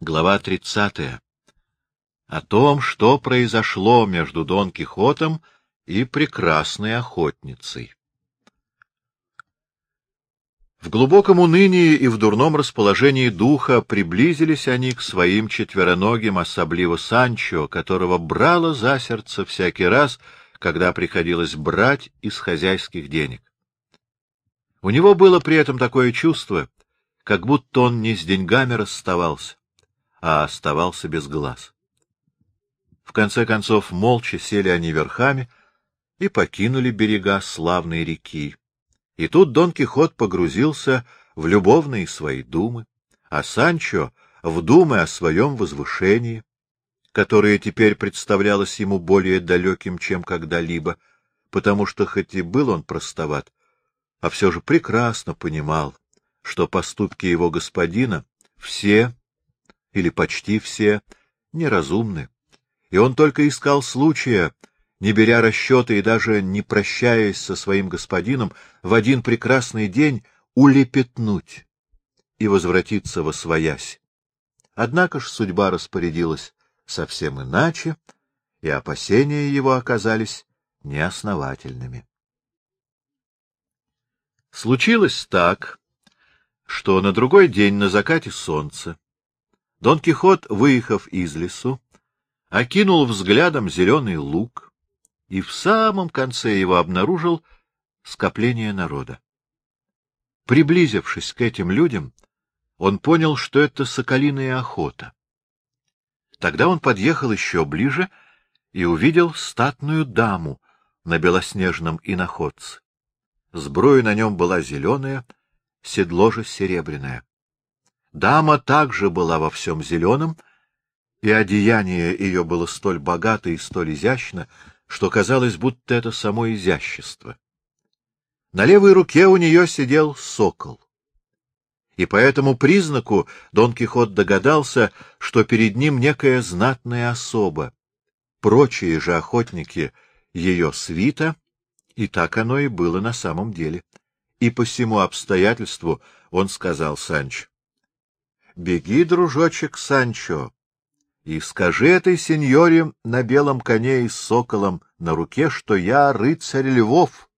Глава 30. О том, что произошло между Дон Кихотом и прекрасной охотницей. В глубоком унынии и в дурном расположении духа приблизились они к своим четвероногим, особливо Санчо, которого брало за сердце всякий раз, когда приходилось брать из хозяйских денег. У него было при этом такое чувство, как будто он не с деньгами расставался, а оставался без глаз. В конце концов, молча сели они верхами и покинули берега славной реки. И тут Дон Кихот погрузился в любовные свои думы, а Санчо — в думы о своем возвышении, которое теперь представлялось ему более далеким, чем когда-либо, потому что хоть и был он простоват, а все же прекрасно понимал, что поступки его господина все или почти все, неразумны, и он только искал случая, не беря расчета и даже не прощаясь со своим господином, в один прекрасный день улепетнуть и возвратиться во своясь. Однако ж судьба распорядилась совсем иначе, и опасения его оказались неосновательными. Случилось так, что на другой день на закате солнца Дон Кихот, выехав из лесу, окинул взглядом зеленый луг и в самом конце его обнаружил скопление народа. Приблизившись к этим людям, он понял, что это соколиная охота. Тогда он подъехал еще ближе и увидел статную даму на белоснежном иноходце. Сброя на нем была зеленая, седло же серебряное. Дама также была во всем зеленом, и одеяние ее было столь богато и столь изящно, что казалось, будто это само изящество. На левой руке у нее сидел сокол. И по этому признаку Дон Кихот догадался, что перед ним некая знатная особа. Прочие же охотники — ее свита, и так оно и было на самом деле. И по всему обстоятельству он сказал Санч, Беги, дружочек Санчо, и скажи этой сеньоре на белом коне и с соколом на руке, что я рыцарь львов,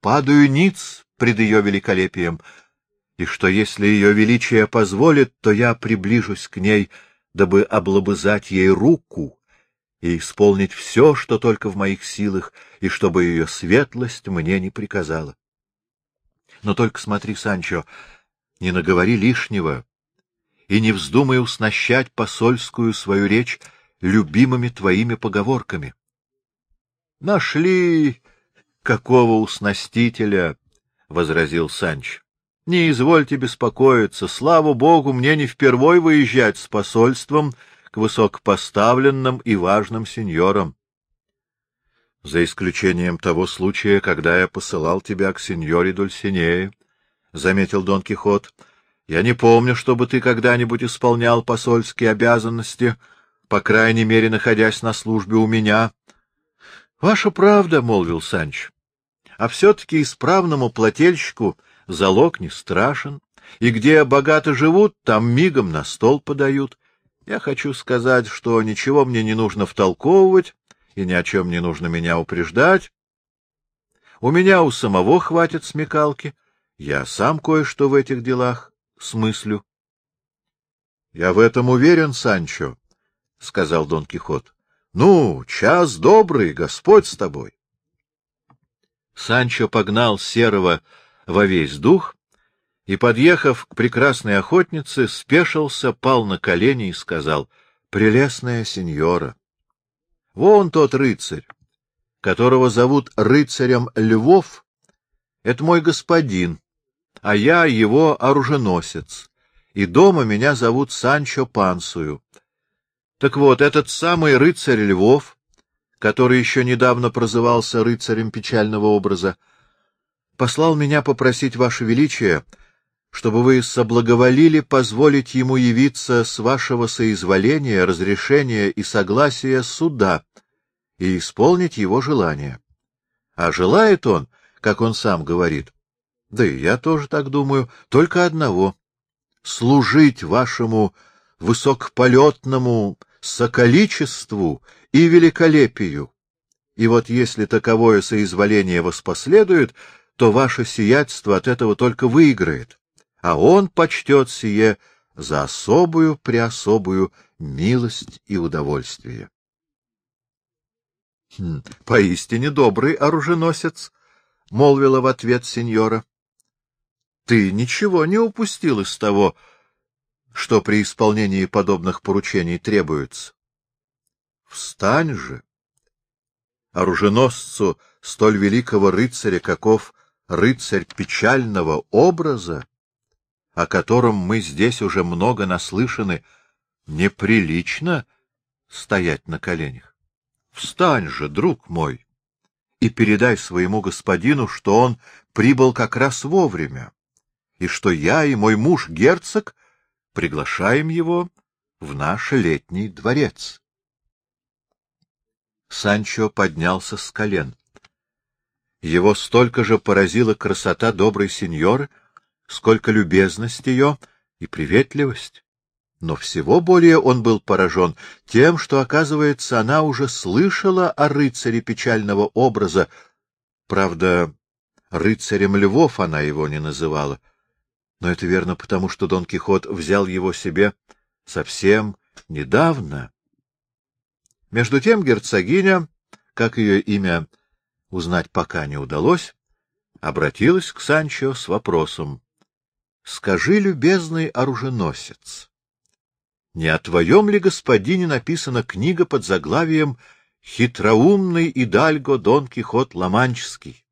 падаю ниц пред ее великолепием, и что если ее величие позволит, то я приближусь к ней, дабы облобызать ей руку и исполнить все, что только в моих силах, и чтобы ее светлость мне не приказала. Но только смотри, Санчо, не наговори лишнего, и не вздумай уснащать посольскую свою речь любимыми твоими поговорками. — Нашли какого уснастителя, — возразил Санч. — Не извольте беспокоиться, слава богу, мне не впервой выезжать с посольством к высокопоставленным и важным сеньорам. — За исключением того случая, когда я посылал тебя к сеньоре Дульсинее, — заметил Дон Кихот, — я не помню, чтобы ты когда-нибудь исполнял посольские обязанности, по крайней мере, находясь на службе у меня. — Ваша правда, — молвил Санч. — А все-таки исправному плательщику залог не страшен, и где богато живут, там мигом на стол подают. Я хочу сказать, что ничего мне не нужно втолковывать, и ни о чем не нужно меня упреждать. У меня у самого хватит смекалки, я сам кое-что в этих делах смыслю. — Я в этом уверен, Санчо, — сказал Дон Кихот. — Ну, час добрый, Господь с тобой. Санчо погнал Серого во весь дух и, подъехав к прекрасной охотнице, спешился, пал на колени и сказал, — Прелестная сеньора! Вон тот рыцарь, которого зовут рыцарем Львов, это мой господин, а я его оруженосец, и дома меня зовут Санчо Пансую. Так вот, этот самый рыцарь Львов, который еще недавно прозывался рыцарем печального образа, послал меня попросить Ваше Величие, чтобы вы соблаговолили позволить ему явиться с вашего соизволения, разрешения и согласия суда и исполнить его желание. А желает он, как он сам говорит, да и я тоже так думаю, только одного — служить вашему высокополетному соколичеству и великолепию. И вот если таковое соизволение воспоследует, то ваше сиятельство от этого только выиграет, а он почтет сие за особую преособую милость и удовольствие. Хм, — Поистине добрый оруженосец, — молвила в ответ сеньора. — Ты ничего не упустил из того, что при исполнении подобных поручений требуется. Встань же! Оруженосцу столь великого рыцаря, каков рыцарь печального образа, о котором мы здесь уже много наслышаны, неприлично стоять на коленях. Встань же, друг мой, и передай своему господину, что он прибыл как раз вовремя, и что я и мой муж герцог приглашаем его в наш летний дворец. Санчо поднялся с колен. Его столько же поразила красота доброй сеньоры, сколько любезность ее и приветливость. Но всего более он был поражен тем, что, оказывается, она уже слышала о рыцаре печального образа. Правда, рыцарем львов она его не называла. Но это верно потому, что Дон Кихот взял его себе совсем недавно. Между тем герцогиня, как ее имя узнать пока не удалось, обратилась к Санчо с вопросом. — Скажи, любезный оруженосец, не о твоем ли господине написана книга под заглавием «Хитроумный Идальго Дон Кихот Ламанческий»?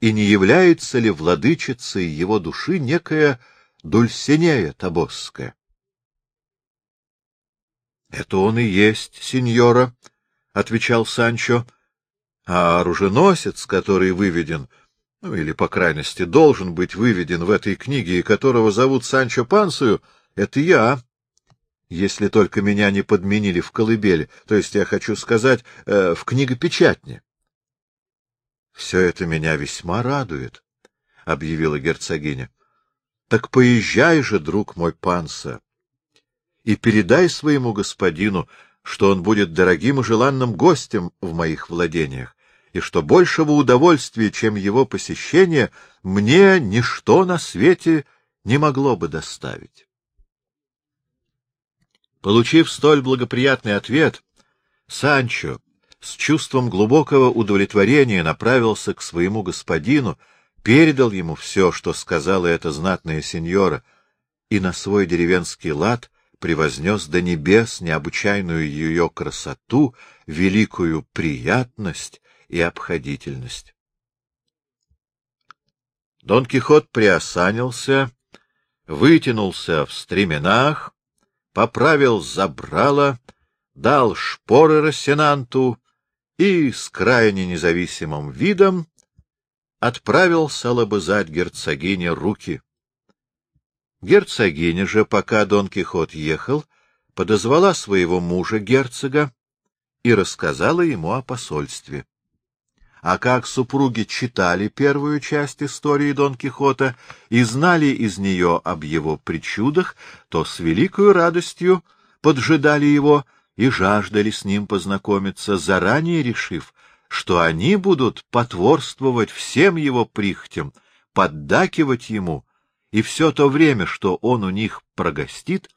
И не является ли владычицей его души некая Дульсинея Табосская? — Это он и есть, сеньора, — отвечал Санчо, — а оруженосец, который выведен, ну или, по крайности, должен быть выведен в этой книге, и которого зовут Санчо Пансою, — это я, если только меня не подменили в колыбели, то есть, я хочу сказать, э, в книгопечатне. — Все это меня весьма радует, — объявила герцогиня. — Так поезжай же, друг мой Панса, и передай своему господину, что он будет дорогим и желанным гостем в моих владениях, и что большего удовольствия, чем его посещение, мне ничто на свете не могло бы доставить. Получив столь благоприятный ответ, Санчо с чувством глубокого удовлетворения направился к своему господину, передал ему все, что сказала эта знатная сеньора, и на свой деревенский лад превознес до небес необычайную ее красоту, великую приятность и обходительность. Дон Кихот приосанился, вытянулся в стременах, поправил забрало, дал шпоры Рассенанту и с крайне независимым видом отправился лобызать герцогине руки. Герцогиня же, пока Дон Кихот ехал, подозвала своего мужа, герцога, и рассказала ему о посольстве. А как супруги читали первую часть истории Дон Кихота и знали из нее об его причудах, то с великою радостью поджидали его и жаждали с ним познакомиться, заранее решив, что они будут потворствовать всем его прихтям, поддакивать ему, и все то время, что он у них прогостит,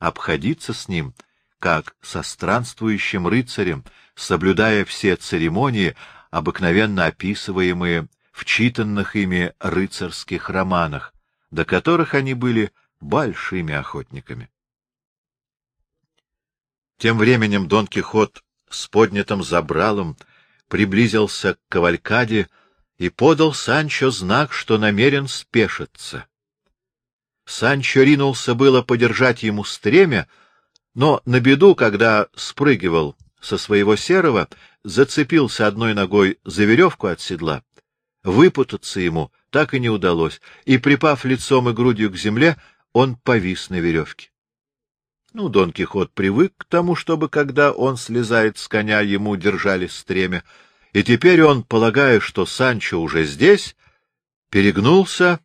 обходиться с ним, как со странствующим рыцарем, соблюдая все церемонии, обыкновенно описываемые в читанных ими рыцарских романах, до которых они были большими охотниками. Тем временем Дон Кихот с поднятым забралом приблизился к кавалькаде и подал Санчо знак, что намерен спешиться. Санчо ринулся было подержать ему стремя, но на беду, когда спрыгивал со своего серого, зацепился одной ногой за веревку от седла. Выпутаться ему так и не удалось, и, припав лицом и грудью к земле, он повис на веревке. Ну, Дон Кихот привык к тому, чтобы, когда он слезает с коня, ему держали стремя, и теперь он, полагая, что Санчо уже здесь, перегнулся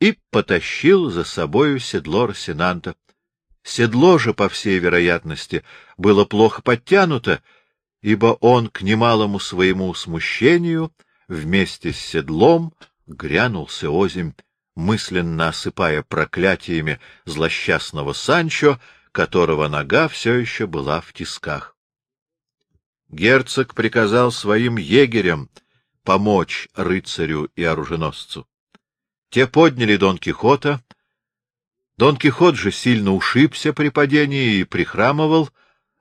и потащил за собою седло Росинанта. Седло же, по всей вероятности, было плохо подтянуто, ибо он к немалому своему смущению вместе с седлом грянулся озимь, мысленно осыпая проклятиями злосчастного Санчо, которого нога все еще была в тисках. Герцог приказал своим егерям помочь рыцарю и оруженосцу. Те подняли Дон Кихота. Дон Кихот же сильно ушибся при падении и прихрамывал,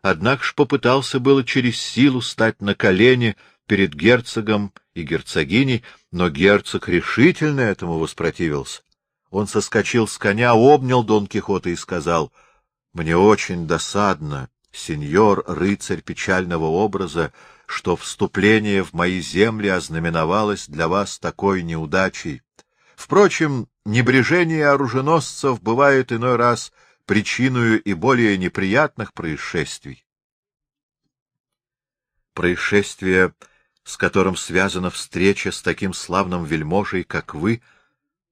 однако ж попытался было через силу стать на колени перед герцогом и герцогиней, но герцог решительно этому воспротивился. Он соскочил с коня, обнял Дон Кихота и сказал, — Мне очень досадно, сеньор, рыцарь печального образа, что вступление в мои земли ознаменовалось для вас такой неудачей. Впрочем, небрежение оруженосцев бывает иной раз причиной и более неприятных происшествий. Происшествие с которым связана встреча с таким славным вельможей, как вы,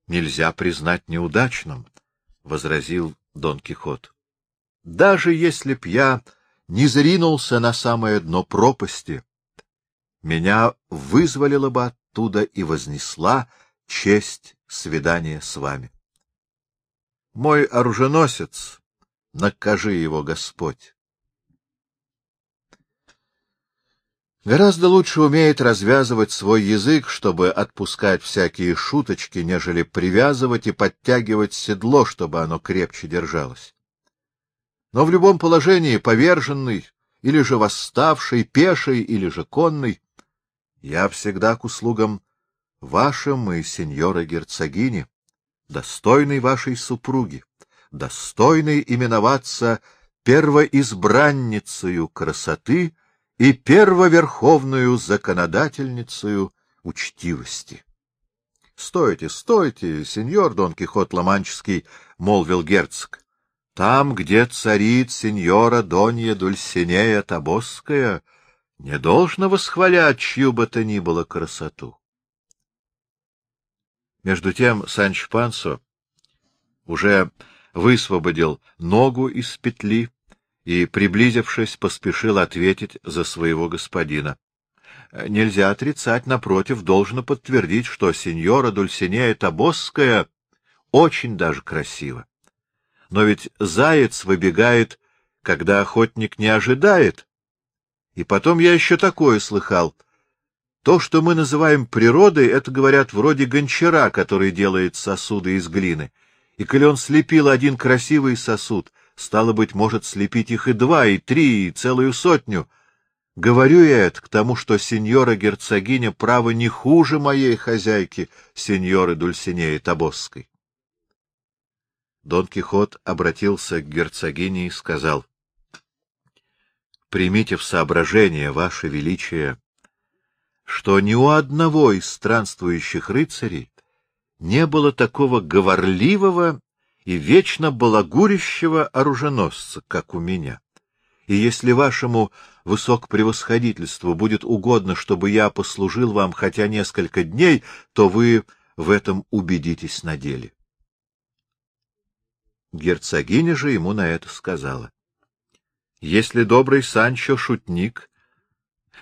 нельзя признать неудачным, — возразил Дон Кихот. — Даже если б я не зринулся на самое дно пропасти, меня вызволила бы оттуда и вознесла честь свидания с вами. Мой оруженосец, накажи его Господь. Гораздо лучше умеет развязывать свой язык, чтобы отпускать всякие шуточки, нежели привязывать и подтягивать седло, чтобы оно крепче держалось. Но в любом положении, поверженный или же восставший, пеший или же конный, я всегда к услугам вашим и сеньора герцогини, достойной вашей супруги, достойной именоваться первоизбранницею красоты — и первоверховную законодательницею учтивости. — Стойте, стойте, сеньор Дон Кихот Ломанческий, — молвил герцог. — Там, где царит сеньора Донья Дульсинея Табосская, не должно восхвалять чью бы то ни было красоту. Между тем Санч Пансо уже высвободил ногу из петли, и, приблизившись, поспешил ответить за своего господина. Нельзя отрицать, напротив, должно подтвердить, что сеньора Дульсинея Табосская очень даже красива. Но ведь заяц выбегает, когда охотник не ожидает. И потом я еще такое слыхал. То, что мы называем природой, это, говорят, вроде гончара, который делает сосуды из глины. И коли он слепил один красивый сосуд, Стало быть, может слепить их и два, и три, и целую сотню. Говорю я это к тому, что сеньора-герцогиня право не хуже моей хозяйки, сеньоры Дульсинеи Табосской. Дон Кихот обратился к герцогине и сказал, — Примите в соображение, ваше величие, что ни у одного из странствующих рыцарей не было такого говорливого и вечно балагурящего оруженосца, как у меня. И если вашему высокопревосходительству будет угодно, чтобы я послужил вам хотя несколько дней, то вы в этом убедитесь на деле. Герцогиня же ему на это сказала. — Если добрый Санчо шутник,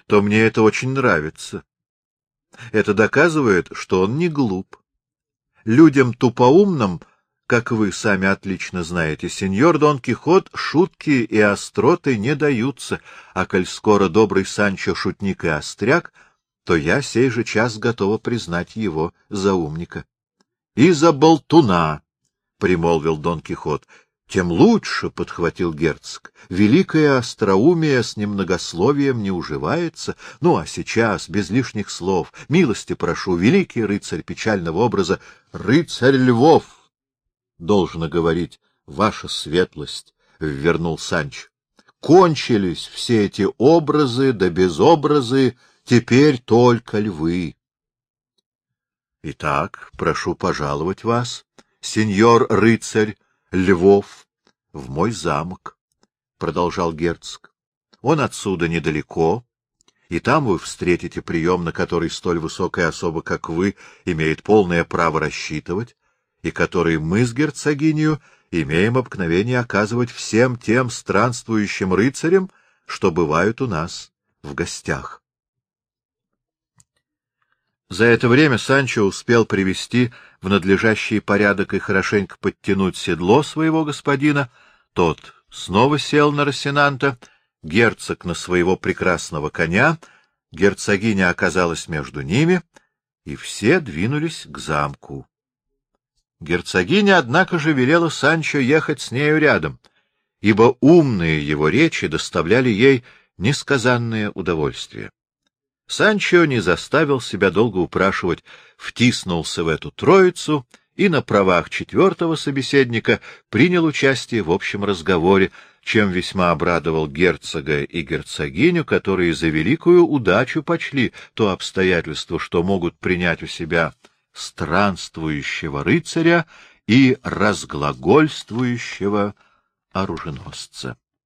то мне это очень нравится. Это доказывает, что он не глуп. Людям тупоумным как вы сами отлично знаете, сеньор Дон Кихот шутки и остроты не даются, а коль скоро добрый Санчо шутник и остряк, то я сей же час готова признать его за умника. — И за болтуна, — примолвил Дон Кихот. — Тем лучше, — подхватил герцог. — Великое остроумие с немногословием не уживается. Ну, а сейчас, без лишних слов, милости прошу, великий рыцарь печального образа, рыцарь Львов! Должно говорить, ваша светлость, — вернул Санч. Кончились все эти образы да безобразы, теперь только львы. — Итак, прошу пожаловать вас, сеньор рыцарь Львов, в мой замок, — продолжал герцог. — Он отсюда недалеко, и там вы встретите прием, на который столь высокая особа, как вы, имеет полное право рассчитывать, и который мы с герцогинью имеем обыкновение оказывать всем тем странствующим рыцарям, что бывают у нас в гостях. За это время Санчо успел привести в надлежащий порядок и хорошенько подтянуть седло своего господина. Тот снова сел на Росинанта, герцог на своего прекрасного коня, герцогиня оказалась между ними, и все двинулись к замку. Герцогиня, однако же, велела Санчо ехать с нею рядом, ибо умные его речи доставляли ей несказанное удовольствие. Санчо не заставил себя долго упрашивать, втиснулся в эту троицу и на правах четвертого собеседника принял участие в общем разговоре, чем весьма обрадовал герцога и герцогиню, которые за великую удачу почли то обстоятельство, что могут принять у себя странствующего рыцаря и разглагольствующего оруженосца.